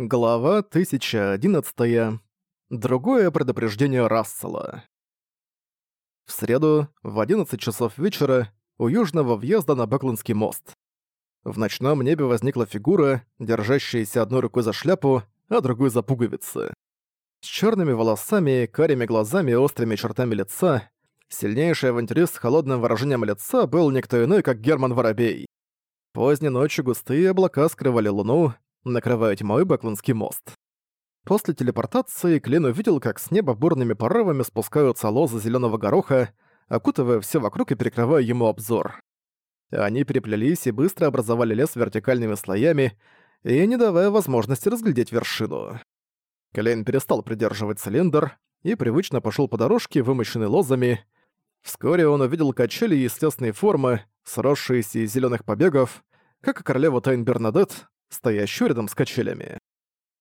Глава 1011. Другое предупреждение Рассела. В среду в 11 часов вечера у южного въезда на Беклинский мост. В ночном небе возникла фигура, держащаяся одной рукой за шляпу, а другой за пуговицы. С черными волосами, карими глазами и острыми чертами лица, сильнейший авантюрист с холодным выражением лица был никто иной, как Герман Воробей. Поздней ночью густые облака скрывали луну, накрывая тьмой Бэклунский мост. После телепортации Клин увидел, как с неба бурными порывами спускаются лозы зеленого гороха, окутывая все вокруг и перекрывая ему обзор. Они переплелись и быстро образовали лес вертикальными слоями, и не давая возможности разглядеть вершину. Клейн перестал придерживать цилиндр и привычно пошел по дорожке, вымощенной лозами. Вскоре он увидел качели естественной формы, сросшиеся из зеленых побегов, как и королева Тайн Бернадет, стоящую рядом с качелями.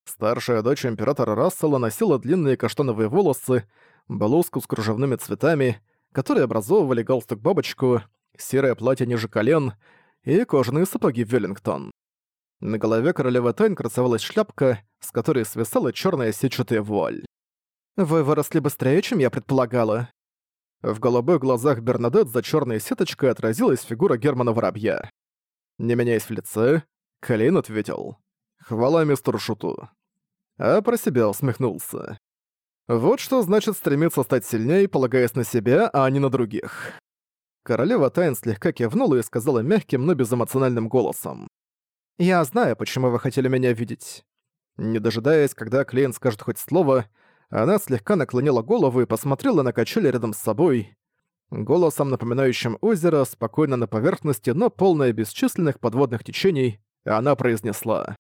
Старшая дочь императора Рассела носила длинные каштановые волосы, блузку с кружевными цветами, которые образовывали галстук-бабочку, серое платье ниже колен и кожаные сапоги в Веллингтон. На голове королевы Тайн красовалась шляпка, с которой свисала черная сетчатая вуаль. «Вы выросли быстрее, чем я предполагала». В голубых глазах Бернадет за черной сеточкой отразилась фигура Германа Воробья. Не меняясь в лице, Клейн ответил «Хвала мистеру Шуту». А про себя усмехнулся. Вот что значит стремиться стать сильнее, полагаясь на себя, а не на других. Королева Тайн слегка кивнула и сказала мягким, но безэмоциональным голосом. «Я знаю, почему вы хотели меня видеть». Не дожидаясь, когда Клейн скажет хоть слово, она слегка наклонила голову и посмотрела на качели рядом с собой. Голосом, напоминающим озеро, спокойно на поверхности, но полное бесчисленных подводных течений, она произнесла.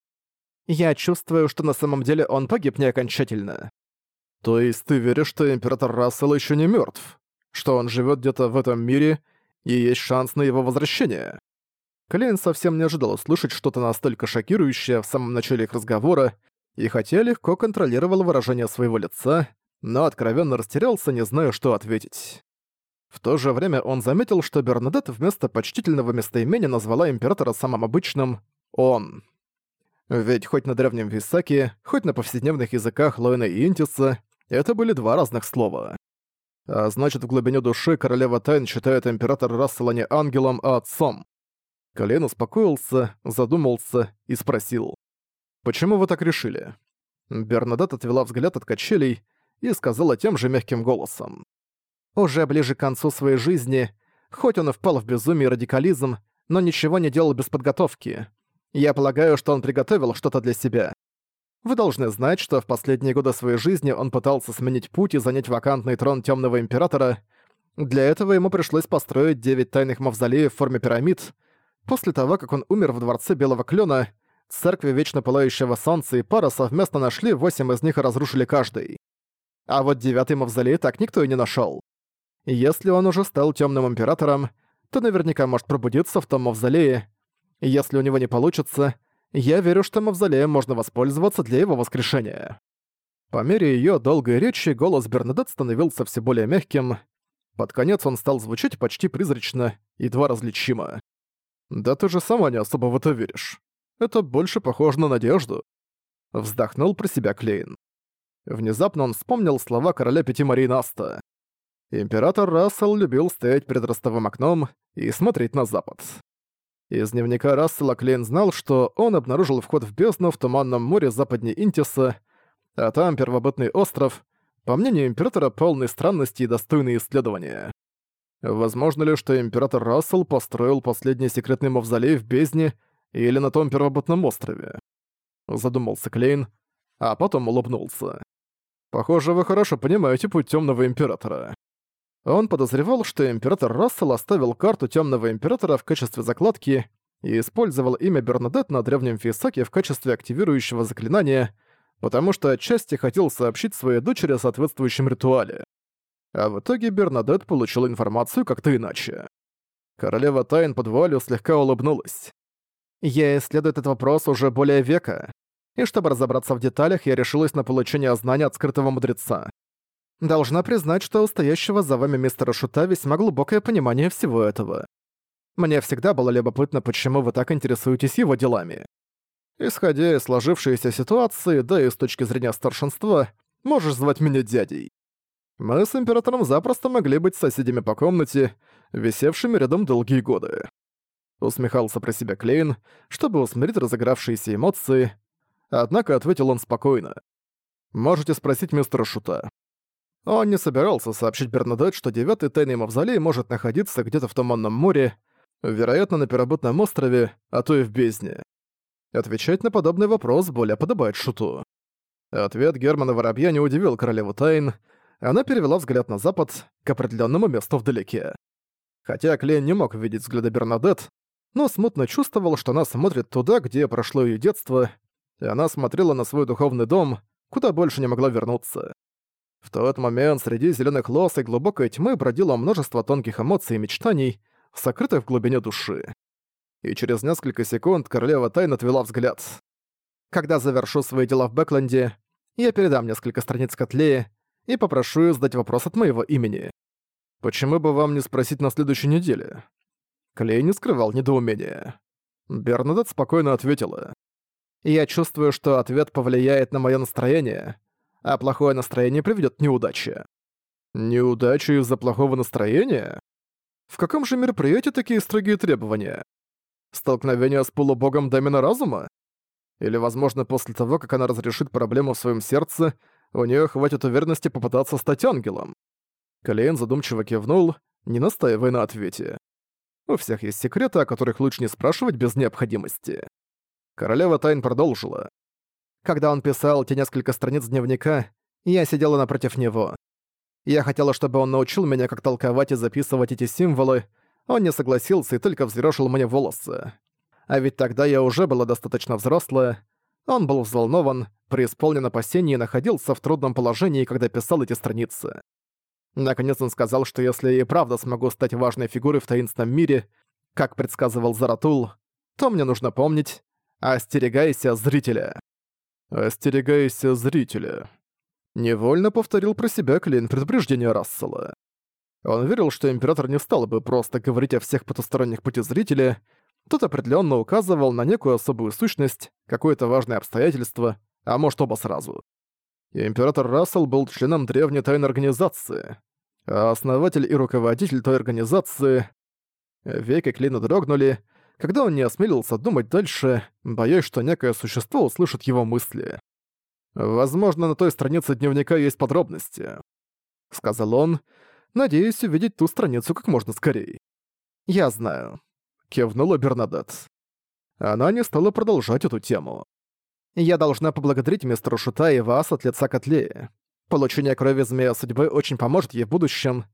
«Я чувствую, что на самом деле он погиб не окончательно». «То есть ты веришь, что император Рассел еще не мертв? Что он живет где-то в этом мире, и есть шанс на его возвращение?» Клейн совсем не ожидал услышать что-то настолько шокирующее в самом начале их разговора, и хотя легко контролировал выражение своего лица, но откровенно растерялся, не зная, что ответить. В то же время он заметил, что Бернадетт вместо почтительного местоимения назвала императора самым обычным он. Ведь хоть на древнем Висаке, хоть на повседневных языках Лойна и Интиса это были два разных слова. А значит, в глубине души королева тайн считает императора Рассела не ангелом, а отцом. Колен успокоился, задумался и спросил. «Почему вы так решили?» Бернадет отвела взгляд от качелей и сказала тем же мягким голосом. «Уже ближе к концу своей жизни, хоть он и впал в безумие и радикализм, но ничего не делал без подготовки. Я полагаю, что он приготовил что-то для себя. Вы должны знать, что в последние годы своей жизни он пытался сменить путь и занять вакантный трон Темного Императора. Для этого ему пришлось построить девять тайных мавзолеев в форме пирамид. После того, как он умер в Дворце Белого Клёна, церкви Вечно Пылающего Солнца и Пара совместно нашли восемь из них и разрушили каждый. А вот девятый мавзолей так никто и не нашел. Если он уже стал Темным Императором, то наверняка может пробудиться в том мавзолее, если у него не получится, я верю, что мавзолеем можно воспользоваться для его воскрешения». По мере её долгой речи голос Бернадет становился все более мягким. Под конец он стал звучать почти призрачно, едва различимо. «Да ты же сама не особо в это веришь. Это больше похоже на надежду». Вздохнул про себя Клейн. Внезапно он вспомнил слова короля Пяти Марий Наста. Император Рассел любил стоять перед ростовым окном и смотреть на запад. Из дневника Рассела Клейн знал, что он обнаружил вход в бездну в Туманном море западнее Интиса, а там первобытный остров, по мнению Императора, полный странности и достойный исследования. Возможно ли, что Император Рассел построил последний секретный мавзолей в бездне или на том первобытном острове? Задумался Клейн, а потом улыбнулся. «Похоже, вы хорошо понимаете путь Темного Императора». Он подозревал, что император Рассел оставил карту Темного Императора в качестве закладки и использовал имя Бернадет на древнем Фейсаке в качестве активирующего заклинания, потому что отчасти хотел сообщить своей дочери о соответствующем ритуале. А в итоге Бернадет получил информацию как-то иначе. Королева Тайн под вуалью слегка улыбнулась. «Я исследую этот вопрос уже более века, и чтобы разобраться в деталях, я решилась на получение знаний от скрытого мудреца. Должна признать, что у стоящего за вами мистера Шута весьма глубокое понимание всего этого. Мне всегда было любопытно, почему вы так интересуетесь его делами. Исходя из сложившейся ситуации, да и с точки зрения старшинства, можешь звать меня дядей. Мы с императором запросто могли быть соседями по комнате, висевшими рядом долгие годы. Усмехался про себя Клейн, чтобы усмирить разыгравшиеся эмоции, однако ответил он спокойно. «Можете спросить мистера Шута. Он не собирался сообщить Бернадет, что девятый тайный мавзолей может находиться где-то в Туманном море, вероятно, на Первобытном острове, а то и в бездне. Отвечать на подобный вопрос более подобает шуту. Ответ Германа Воробья не удивил королеву Тайн. Она перевела взгляд на запад, к определенному месту вдалеке. Хотя Клейн не мог видеть взгляда Бернадет, но смутно чувствовал, что она смотрит туда, где прошло ее детство, и она смотрела на свой духовный дом, куда больше не могла вернуться. В тот момент среди зеленых лос и глубокой тьмы бродило множество тонких эмоций и мечтаний, сокрытых в глубине души. И через несколько секунд королева тайн отвела взгляд. «Когда завершу свои дела в Бэкленде, я передам несколько страниц Котлея и попрошу ее задать вопрос от моего имени. Почему бы вам не спросить на следующей неделе?» Клей не скрывал недоумения. Бернадет спокойно ответила. «Я чувствую, что ответ повлияет на мое настроение, а плохое настроение приведет к неудаче. Неудачу из-за плохого настроения? В каком же мероприятии такие строгие требования? Столкновение с полубогом Дамина Разума? Или, возможно, после того, как она разрешит проблему в своем сердце, у нее хватит уверенности попытаться стать ангелом? Калейн задумчиво кивнул, не настаивая на ответе. У всех есть секреты, о которых лучше не спрашивать без необходимости. Королева Тайн продолжила. Когда он писал те несколько страниц дневника, я сидела напротив него. Я хотела, чтобы он научил меня, как толковать и записывать эти символы. Он не согласился и только взъерошил мне волосы. А ведь тогда я уже была достаточно взрослая. Он был взволнован, преисполнен опасений и находился в трудном положении, когда писал эти страницы. Наконец он сказал, что если я и правда смогу стать важной фигурой в таинственном мире, как предсказывал Заратул, то мне нужно помнить «Остерегайся зрителя». «Остерегайся зрителя». Невольно повторил про себя Клин предупреждение Рассела. Он верил, что император не стал бы просто говорить о всех потусторонних путезрителя, тот определенно указывал на некую особую сущность, какое-то важное обстоятельство, а может оба сразу. Император Рассел был членом древней тайной организации, а основатель и руководитель той организации... Веки Клина дрогнули, когда он не осмелился думать дальше, боясь, что некое существо услышит его мысли. «Возможно, на той странице дневника есть подробности», — сказал он, надеясь увидеть ту страницу как можно скорее. «Я знаю», — кивнула Бернадет. Она не стала продолжать эту тему. «Я должна поблагодарить мистера Шута и вас от лица Котлея. Получение крови Змея Судьбы очень поможет ей в будущем,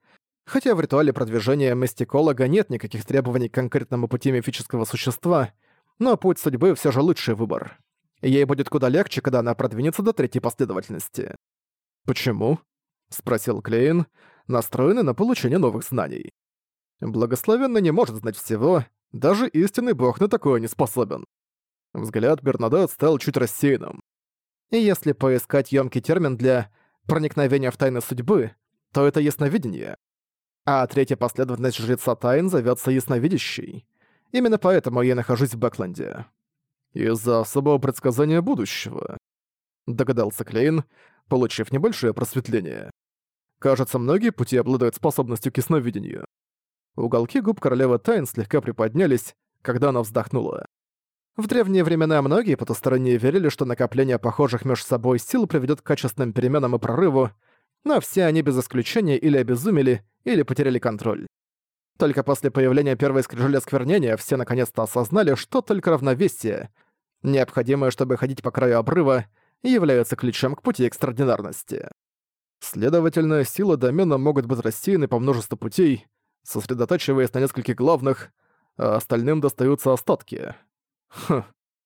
Хотя в ритуале продвижения мистиколога нет никаких требований к конкретному пути мифического существа, но путь судьбы все же лучший выбор. Ей будет куда легче, когда она продвинется до третьей последовательности. «Почему?» — спросил Клейн, настроенный на получение новых знаний. «Благословенный не может знать всего, даже истинный бог на такое не способен». Взгляд Бернадет стал чуть рассеянным. И если поискать емкий термин для «проникновения в тайны судьбы», то это ясновидение а третья последовательность жреца Тайн зовётся Ясновидящей. Именно поэтому я нахожусь в Бэкленде. Из-за особого предсказания будущего. Догадался Клейн, получив небольшое просветление. Кажется, многие пути обладают способностью к ясновидению. Уголки губ королевы Тайн слегка приподнялись, когда она вздохнула. В древние времена многие потусторонние верили, что накопление похожих между собой сил приведет к качественным переменам и прорыву, но все они без исключения или обезумели, или потеряли контроль. Только после появления первой скрижали осквернения все наконец-то осознали, что только равновесие, необходимое, чтобы ходить по краю обрыва, является ключом к пути экстраординарности. Следовательно, силы домена могут быть рассеяны по множеству путей, сосредотачиваясь на нескольких главных, а остальным достаются остатки. Хм,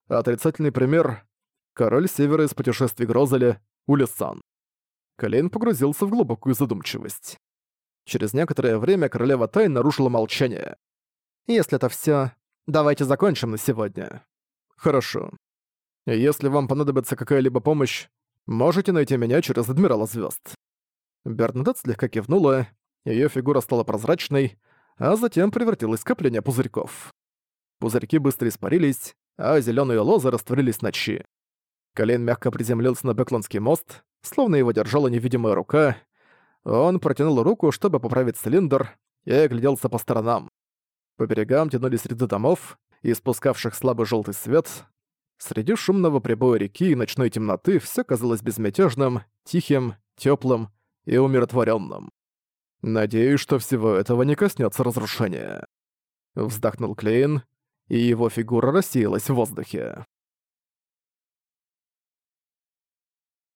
отрицательный пример — король севера из путешествий Грозеля Улисан. Колейн погрузился в глубокую задумчивость. Через некоторое время королева Тай нарушила молчание. «Если это все, давайте закончим на сегодня». «Хорошо. Если вам понадобится какая-либо помощь, можете найти меня через Адмирала Звезд. Бернадет слегка кивнула, ее фигура стала прозрачной, а затем превратилась в скопление пузырьков. Пузырьки быстро испарились, а зеленые лозы растворились ночи. Колейн мягко приземлился на Беклонский мост, словно его держала невидимая рука. Он протянул руку, чтобы поправить цилиндр, и огляделся по сторонам. По берегам тянулись ряды домов, испускавших слабый желтый свет. Среди шумного прибоя реки и ночной темноты все казалось безмятежным, тихим, теплым и умиротворенным. «Надеюсь, что всего этого не коснется разрушения». Вздохнул Клейн, и его фигура рассеялась в воздухе.